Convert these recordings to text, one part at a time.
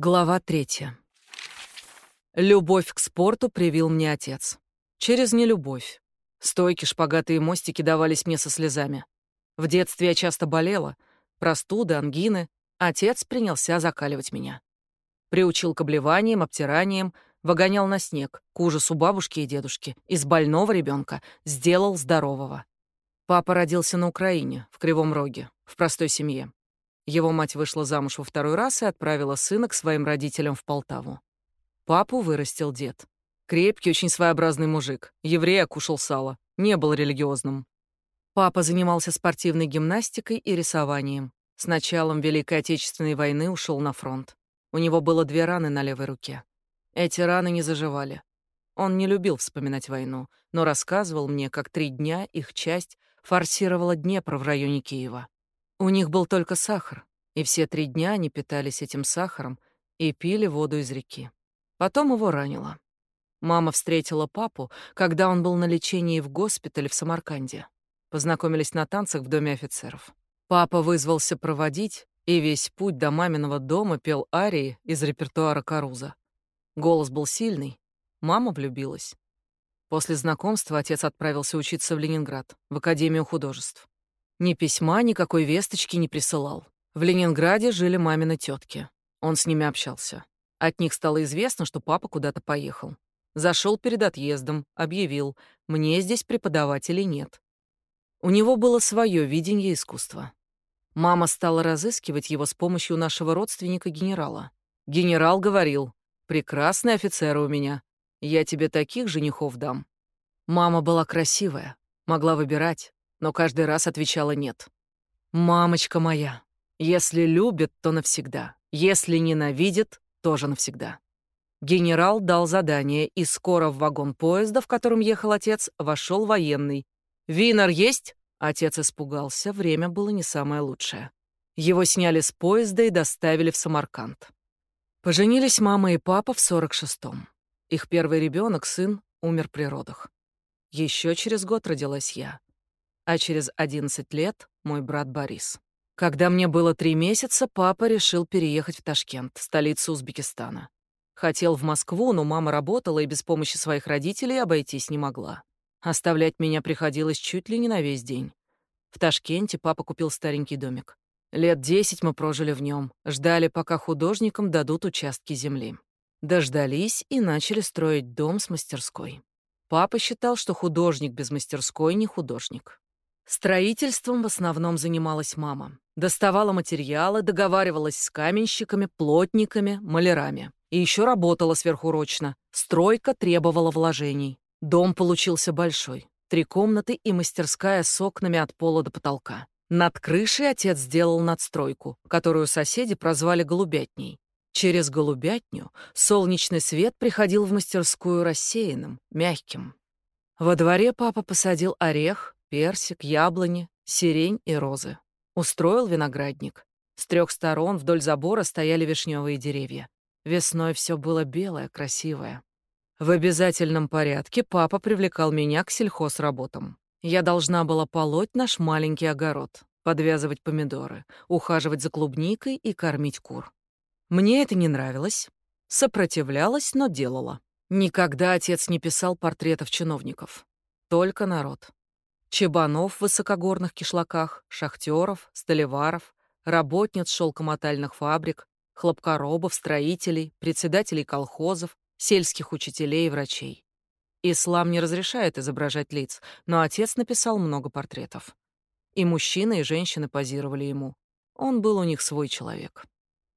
Глава третья. Любовь к спорту привил мне отец. Через нелюбовь. Стойки, шпагаты и мостики давались мне со слезами. В детстве я часто болела. Простуды, ангины. Отец принялся закаливать меня. Приучил к обливаниям, обтираниям, выгонял на снег, к ужасу бабушки и дедушки. Из больного ребенка сделал здорового. Папа родился на Украине, в Кривом Роге, в простой семье. Его мать вышла замуж во второй раз и отправила сына к своим родителям в Полтаву. Папу вырастил дед. Крепкий, очень своеобразный мужик. Еврей, кушал сало. Не был религиозным. Папа занимался спортивной гимнастикой и рисованием. С началом Великой Отечественной войны ушел на фронт. У него было две раны на левой руке. Эти раны не заживали. Он не любил вспоминать войну, но рассказывал мне, как три дня их часть форсировала Днепр в районе Киева. У них был только сахар, и все три дня они питались этим сахаром и пили воду из реки. Потом его ранило. Мама встретила папу, когда он был на лечении в госпитале в Самарканде. Познакомились на танцах в доме офицеров. Папа вызвался проводить, и весь путь до маминого дома пел арии из репертуара Каруза. Голос был сильный, мама влюбилась. После знакомства отец отправился учиться в Ленинград, в Академию художеств. Ни письма, никакой весточки не присылал. В Ленинграде жили мамины тетки. Он с ними общался. От них стало известно, что папа куда-то поехал. Зашел перед отъездом, объявил, мне здесь преподавателей нет. У него было свое видение искусства. Мама стала разыскивать его с помощью нашего родственника-генерала. Генерал говорил, «Прекрасные офицеры у меня. Я тебе таких женихов дам». Мама была красивая, могла выбирать, но каждый раз отвечала «нет». «Мамочка моя, если любит, то навсегда. Если ненавидит, тоже навсегда». Генерал дал задание, и скоро в вагон поезда, в котором ехал отец, вошел военный. «Винер есть?» Отец испугался, время было не самое лучшее. Его сняли с поезда и доставили в Самарканд. Поженились мама и папа в 46-м. Их первый ребенок, сын, умер при родах. Еще через год родилась я а через 11 лет — мой брат Борис. Когда мне было три месяца, папа решил переехать в Ташкент, столицу Узбекистана. Хотел в Москву, но мама работала и без помощи своих родителей обойтись не могла. Оставлять меня приходилось чуть ли не на весь день. В Ташкенте папа купил старенький домик. Лет десять мы прожили в нем, ждали, пока художникам дадут участки земли. Дождались и начали строить дом с мастерской. Папа считал, что художник без мастерской не художник. Строительством в основном занималась мама. Доставала материалы, договаривалась с каменщиками, плотниками, малярами. И еще работала сверхурочно. Стройка требовала вложений. Дом получился большой. Три комнаты и мастерская с окнами от пола до потолка. Над крышей отец сделал надстройку, которую соседи прозвали «голубятней». Через голубятню солнечный свет приходил в мастерскую рассеянным, мягким. Во дворе папа посадил орех, персик, яблони, сирень и розы. Устроил виноградник. С трех сторон вдоль забора стояли вишневые деревья. Весной все было белое, красивое. В обязательном порядке папа привлекал меня к сельхозработам. Я должна была полоть наш маленький огород, подвязывать помидоры, ухаживать за клубникой и кормить кур. Мне это не нравилось. Сопротивлялась, но делала. Никогда отец не писал портретов чиновников. Только народ. Чебанов в высокогорных кишлаках, шахтеров, столеваров, работниц шелкомотальных фабрик, хлопкоробов, строителей, председателей колхозов, сельских учителей и врачей. Ислам не разрешает изображать лиц, но отец написал много портретов. И мужчины, и женщины позировали ему. Он был у них свой человек.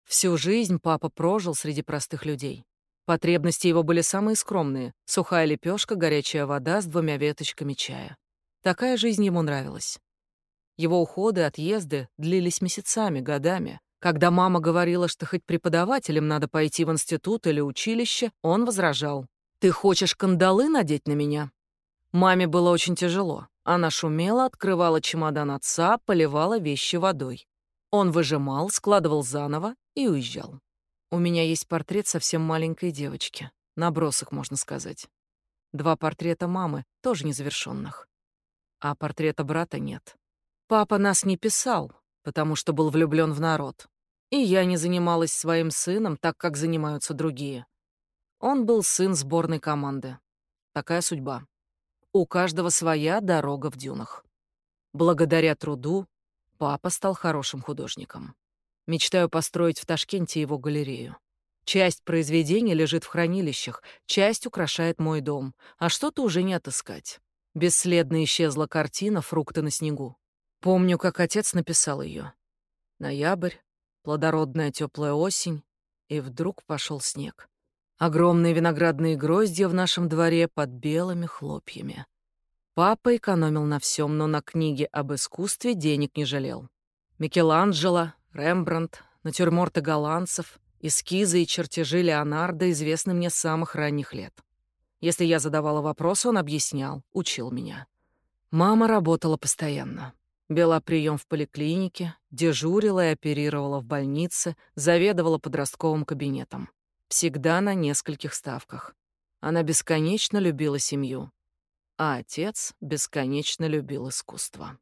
Всю жизнь папа прожил среди простых людей. Потребности его были самые скромные — сухая лепешка, горячая вода с двумя веточками чая. Такая жизнь ему нравилась. Его уходы, отъезды длились месяцами, годами. Когда мама говорила, что хоть преподавателем надо пойти в институт или училище, он возражал. «Ты хочешь кандалы надеть на меня?» Маме было очень тяжело. Она шумела, открывала чемодан отца, поливала вещи водой. Он выжимал, складывал заново и уезжал. У меня есть портрет совсем маленькой девочки. Набросок, можно сказать. Два портрета мамы, тоже незавершенных а портрета брата нет. Папа нас не писал, потому что был влюблен в народ. И я не занималась своим сыном так, как занимаются другие. Он был сын сборной команды. Такая судьба. У каждого своя дорога в дюнах. Благодаря труду папа стал хорошим художником. Мечтаю построить в Ташкенте его галерею. Часть произведений лежит в хранилищах, часть украшает мой дом, а что-то уже не отыскать. Бесследно исчезла картина «Фрукты на снегу». Помню, как отец написал ее. Ноябрь, плодородная теплая осень, и вдруг пошел снег. Огромные виноградные гроздья в нашем дворе под белыми хлопьями. Папа экономил на всем, но на книге об искусстве денег не жалел. Микеланджело, Рембрандт, натюрморты голландцев, эскизы и чертежи Леонардо известны мне с самых ранних лет. Если я задавала вопрос, он объяснял, учил меня. Мама работала постоянно. Вела прием в поликлинике, дежурила и оперировала в больнице, заведовала подростковым кабинетом. Всегда на нескольких ставках. Она бесконечно любила семью, а отец бесконечно любил искусство.